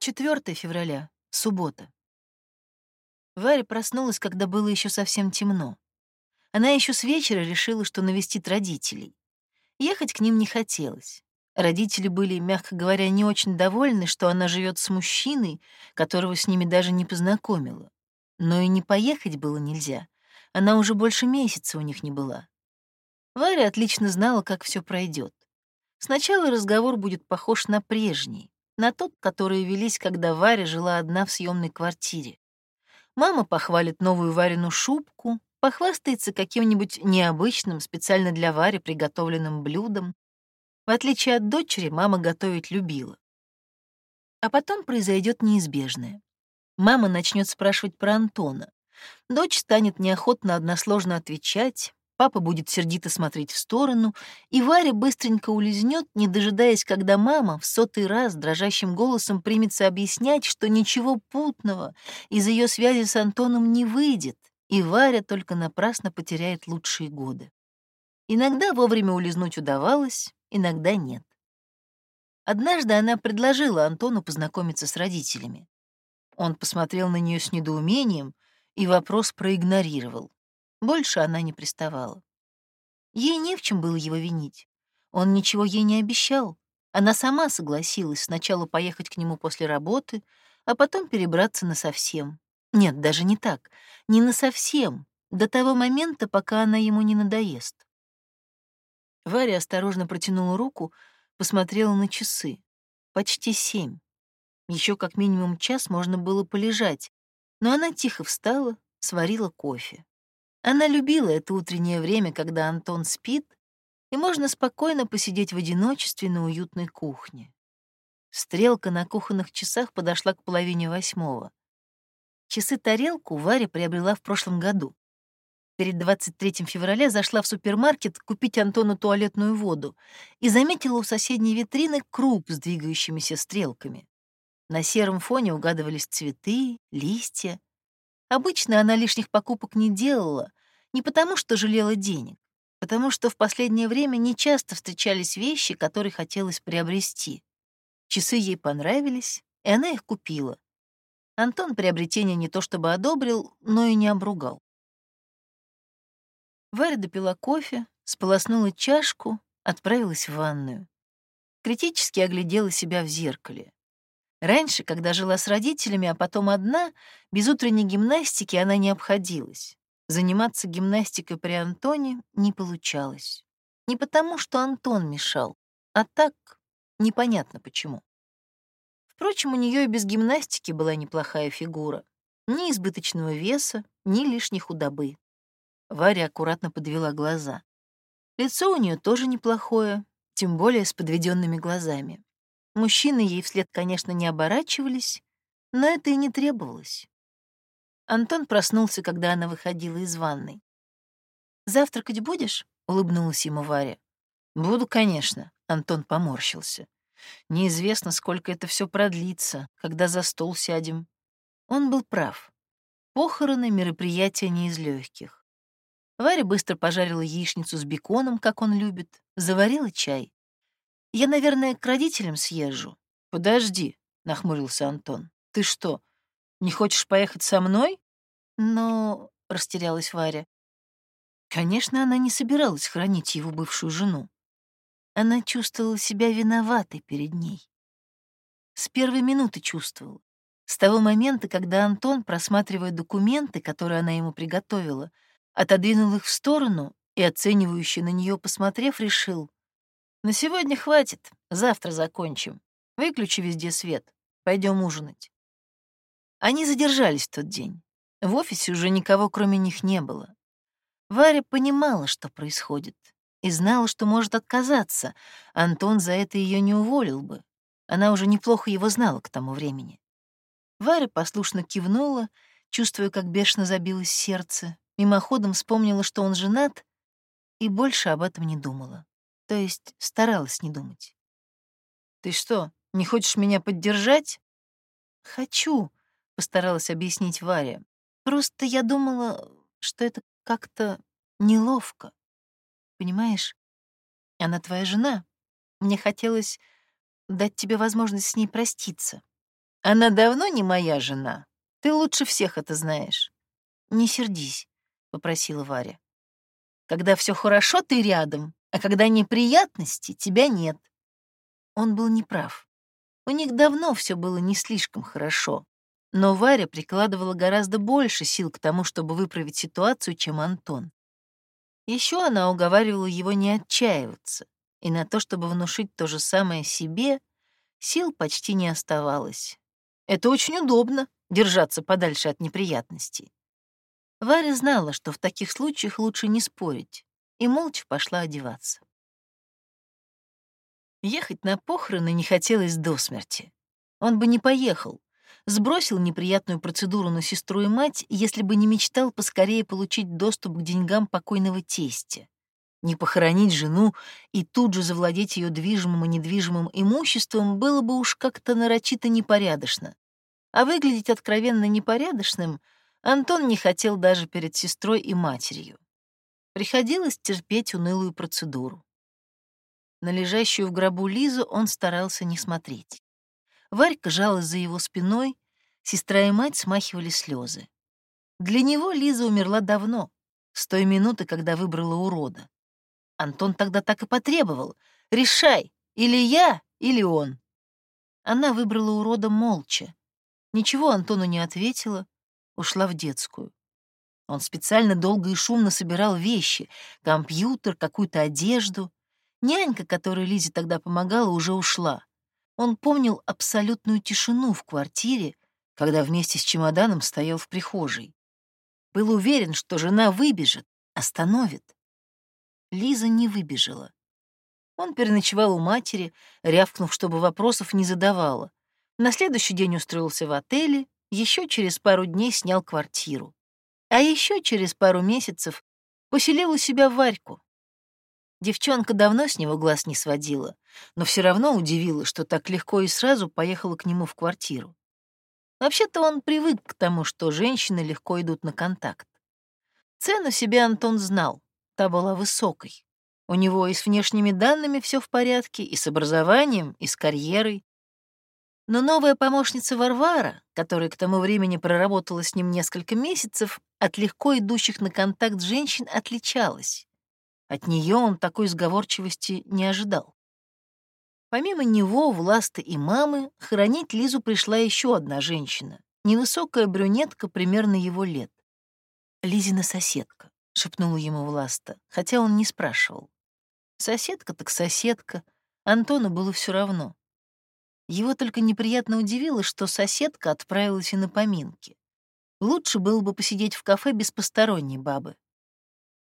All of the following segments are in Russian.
4 февраля, суббота. Варя проснулась, когда было еще совсем темно. Она еще с вечера решила, что навестит родителей. Ехать к ним не хотелось. Родители были, мягко говоря, не очень довольны, что она живет с мужчиной, которого с ними даже не познакомила. Но и не поехать было нельзя. Она уже больше месяца у них не была. Варя отлично знала, как все пройдет. Сначала разговор будет похож на прежний, на тот, который велись, когда Варя жила одна в съемной квартире. Мама похвалит новую Варину шубку, похвастается каким-нибудь необычным, специально для Вари приготовленным блюдом. В отличие от дочери, мама готовить любила. А потом произойдет неизбежное. Мама начнет спрашивать про Антона. Дочь станет неохотно односложно отвечать, Папа будет сердито смотреть в сторону, и Варя быстренько улизнет, не дожидаясь, когда мама в сотый раз дрожащим голосом примется объяснять, что ничего путного из ее связи с Антоном не выйдет, и Варя только напрасно потеряет лучшие годы. Иногда вовремя улизнуть удавалось, иногда нет. Однажды она предложила Антону познакомиться с родителями. Он посмотрел на нее с недоумением и вопрос проигнорировал. Больше она не приставала. Ей не в чем было его винить. Он ничего ей не обещал. Она сама согласилась сначала поехать к нему после работы, а потом перебраться на совсем. Нет, даже не так. Не на совсем, до того момента, пока она ему не надоест. Варя осторожно протянула руку, посмотрела на часы. Почти семь. Еще как минимум час можно было полежать, но она тихо встала, сварила кофе. Она любила это утреннее время, когда Антон спит, и можно спокойно посидеть в одиночестве на уютной кухне. Стрелка на кухонных часах подошла к половине восьмого. Часы-тарелку Варя приобрела в прошлом году. Перед 23 февраля зашла в супермаркет купить Антону туалетную воду и заметила у соседней витрины круг с двигающимися стрелками. На сером фоне угадывались цветы, листья, Обычно она лишних покупок не делала, не потому что жалела денег, потому что в последнее время нечасто встречались вещи, которые хотелось приобрести. Часы ей понравились, и она их купила. Антон приобретение не то чтобы одобрил, но и не обругал. Варя допила кофе, сполоснула чашку, отправилась в ванную. Критически оглядела себя в зеркале. Раньше, когда жила с родителями, а потом одна, без утренней гимнастики она не обходилась. Заниматься гимнастикой при Антоне не получалось. Не потому, что Антон мешал, а так непонятно почему. Впрочем, у нее и без гимнастики была неплохая фигура. Ни избыточного веса, ни лишней худобы. Варя аккуратно подвела глаза. Лицо у нее тоже неплохое, тем более с подведенными глазами. Мужчины ей вслед, конечно, не оборачивались, но это и не требовалось. Антон проснулся, когда она выходила из ванной. «Завтракать будешь?» — улыбнулась ему Варя. «Буду, конечно», — Антон поморщился. «Неизвестно, сколько это все продлится, когда за стол сядем». Он был прав. Похороны — мероприятия не из легких. Варя быстро пожарила яичницу с беконом, как он любит, заварила чай. Я, наверное, к родителям съезжу. Подожди, нахмурился Антон. Ты что, не хочешь поехать со мной? Но, растерялась Варя. Конечно, она не собиралась хранить его бывшую жену. Она чувствовала себя виноватой перед ней. С первой минуты чувствовала. С того момента, когда Антон, просматривая документы, которые она ему приготовила, отодвинул их в сторону и, оценивающе на нее посмотрев, решил, на сегодня хватит, завтра закончим. Выключи везде свет, пойдем ужинать. Они задержались в тот день. В офисе уже никого, кроме них, не было. Варя понимала, что происходит, и знала, что может отказаться. Антон за это ее не уволил бы. Она уже неплохо его знала к тому времени. Варя послушно кивнула, чувствуя, как бешено забилось сердце, мимоходом вспомнила, что он женат, и больше об этом не думала. То есть старалась не думать. «Ты что, не хочешь меня поддержать?» «Хочу», — постаралась объяснить Варя. «Просто я думала, что это как-то неловко. Понимаешь, она твоя жена. Мне хотелось дать тебе возможность с ней проститься. Она давно не моя жена. Ты лучше всех это знаешь. Не сердись, попросила Варя. Когда все хорошо, ты рядом, а когда неприятности, тебя нет. Он был неправ. У них давно все было не слишком хорошо. Но Варя прикладывала гораздо больше сил к тому, чтобы выправить ситуацию, чем Антон. Еще она уговаривала его не отчаиваться, и на то, чтобы внушить то же самое себе, сил почти не оставалось. Это очень удобно — держаться подальше от неприятностей. Варя знала, что в таких случаях лучше не спорить, и молча пошла одеваться. Ехать на похороны не хотелось до смерти. Он бы не поехал, сбросил неприятную процедуру на сестру и мать, если бы не мечтал поскорее получить доступ к деньгам покойного тестя. Не похоронить жену и тут же завладеть ее движимым и недвижимым имуществом было бы уж как-то нарочито непорядочно. А выглядеть откровенно непорядочным Антон не хотел даже перед сестрой и матерью. Приходилось терпеть унылую процедуру. На лежащую в гробу Лизу он старался не смотреть. Варька жалась за его спиной, сестра и мать смахивали слезы. Для него Лиза умерла давно, с той минуты, когда выбрала урода. Антон тогда так и потребовал. «Решай, или я, или он». Она выбрала урода молча. Ничего Антону не ответила, ушла в детскую. Он специально долго и шумно собирал вещи, компьютер, какую-то одежду. Нянька, которая Лизе тогда помогала, уже ушла. Он помнил абсолютную тишину в квартире, когда вместе с чемоданом стоял в прихожей. Был уверен, что жена выбежит, остановит. Лиза не выбежала. Он переночевал у матери, рявкнув, чтобы вопросов не задавала. На следующий день устроился в отеле, еще через пару дней снял квартиру. А еще через пару месяцев поселил у себя Варьку, Девчонка давно с него глаз не сводила, но все равно удивила, что так легко и сразу поехала к нему в квартиру. Вообще-то он привык к тому, что женщины легко идут на контакт. Цену себе Антон знал, та была высокой. У него и с внешними данными все в порядке, и с образованием, и с карьерой. Но новая помощница Варвара, которая к тому времени проработала с ним несколько месяцев, от легко идущих на контакт женщин отличалась. От нее он такой сговорчивости не ожидал. Помимо него, Власта и мамы, хоронить Лизу пришла еще одна женщина, невысокая брюнетка примерно его лет. «Лизина соседка», — шепнула ему Власта, хотя он не спрашивал. Соседка так соседка, Антону было все равно. Его только неприятно удивило, что соседка отправилась и на поминки. Лучше было бы посидеть в кафе без посторонней бабы.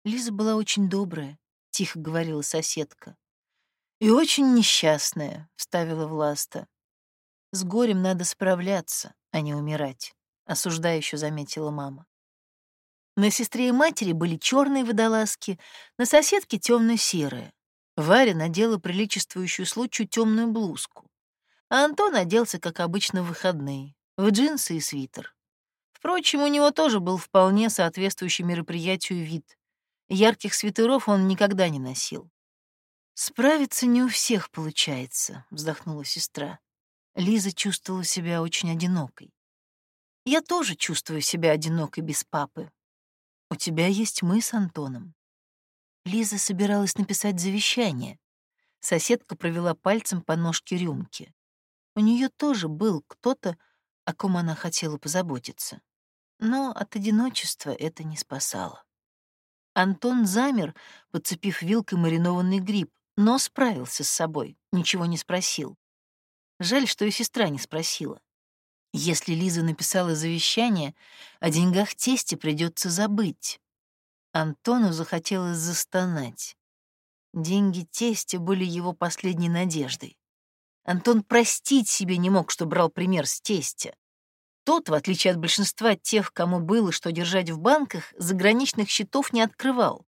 Лиза была очень добрая, — тихо говорила соседка. «И очень несчастная», — вставила Власта. «С горем надо справляться, а не умирать», — осуждающе заметила мама. На сестре и матери были черные водолазки, на соседке темно-серые. Варя надела приличествующую случаю темную блузку. А Антон оделся, как обычно, в выходные, в джинсы и свитер. Впрочем, у него тоже был вполне соответствующий мероприятию вид. Ярких свитеров он никогда не носил. «Справиться не у всех получается», — вздохнула сестра. Лиза чувствовала себя очень одинокой. «Я тоже чувствую себя одинокой без папы. У тебя есть мы с Антоном». Лиза собиралась написать завещание. Соседка провела пальцем по ножке рюмки. У нее тоже был кто-то, о ком она хотела позаботиться. Но от одиночества это не спасало. Антон замер, подцепив вилкой маринованный гриб, но справился с собой, ничего не спросил. Жаль, что и сестра не спросила. Если Лиза написала завещание, о деньгах тести придется забыть. Антону захотелось застонать. Деньги тестя были его последней надеждой. Антон простить себе не мог, что брал пример с тестя. Тот, в отличие от большинства тех, кому было что держать в банках, заграничных счетов не открывал.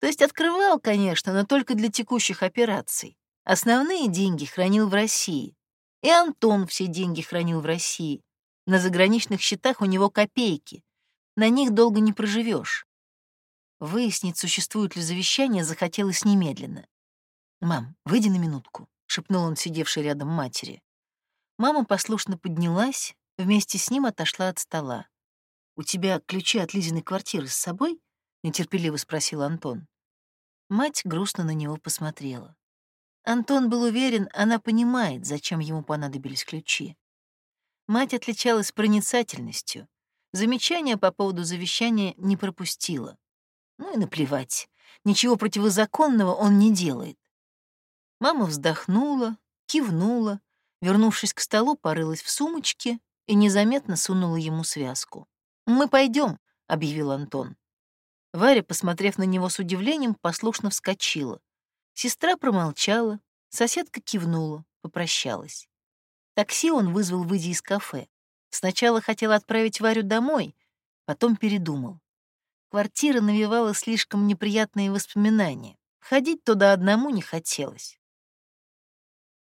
То есть открывал, конечно, но только для текущих операций. Основные деньги хранил в России. И Антон все деньги хранил в России. На заграничных счетах у него копейки. На них долго не проживешь. Выяснить, существует ли завещание, захотелось немедленно. «Мам, выйди на минутку», — шепнул он сидевшей рядом матери. Мама послушно поднялась, вместе с ним отошла от стола. «У тебя ключи от Лизиной квартиры с собой?» — нетерпеливо спросил Антон. Мать грустно на него посмотрела. Антон был уверен, она понимает, зачем ему понадобились ключи. Мать отличалась проницательностью. Замечания по поводу завещания не пропустила. Ну и наплевать. Ничего противозаконного он не делает. Мама вздохнула, кивнула, вернувшись к столу, порылась в сумочке и незаметно сунула ему связку. «Мы пойдем, объявил Антон. Варя, посмотрев на него с удивлением, послушно вскочила. Сестра промолчала, соседка кивнула, попрощалась. Такси он вызвал, выйдя из кафе. Сначала хотел отправить Варю домой, потом передумал. Квартира навевала слишком неприятные воспоминания. Ходить туда одному не хотелось.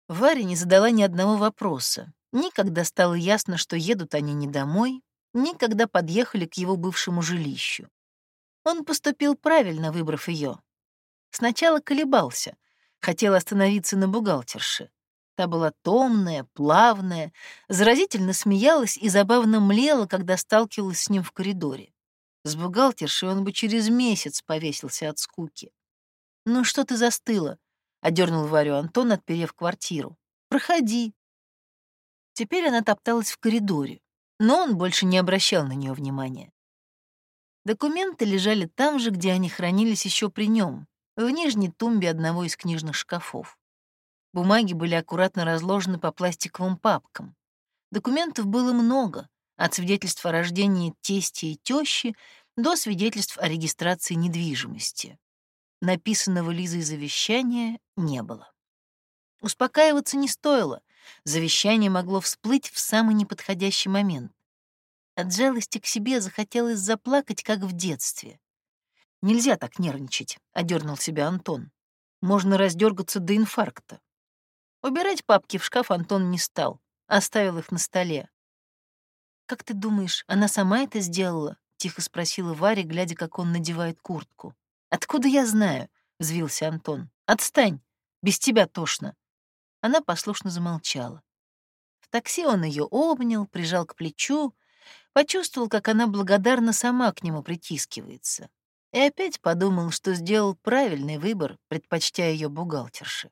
Варя не задала ни одного вопроса. Ни когда стало ясно, что едут они не домой, ни когда подъехали к его бывшему жилищу. Он поступил правильно, выбрав ее. Сначала колебался, хотел остановиться на бухгалтерше. Та была томная, плавная, заразительно смеялась и забавно млела, когда сталкивалась с ним в коридоре. С бухгалтершей он бы через месяц повесился от скуки. «Ну что ты застыла?» — одернул Варю Антон, отперев квартиру. «Проходи». Теперь она топталась в коридоре, но он больше не обращал на нее внимания. Документы лежали там же, где они хранились еще при нем, в нижней тумбе одного из книжных шкафов. Бумаги были аккуратно разложены по пластиковым папкам. Документов было много, от свидетельств о рождении тести и тещи до свидетельств о регистрации недвижимости. Написанного Лизой завещания не было. Успокаиваться не стоило. Завещание могло всплыть в самый неподходящий момент. От жалости к себе захотелось заплакать, как в детстве. «Нельзя так нервничать», — одернул себя Антон. «Можно раздергаться до инфаркта». Убирать папки в шкаф Антон не стал, оставил их на столе. «Как ты думаешь, она сама это сделала?» — тихо спросила Варя, глядя, как он надевает куртку. «Откуда я знаю?» — взвился Антон. «Отстань! Без тебя тошно!» Она послушно замолчала. В такси он ее обнял, прижал к плечу, почувствовал, как она благодарно сама к нему притискивается. И опять подумал, что сделал правильный выбор, предпочтя ее бухгалтерше.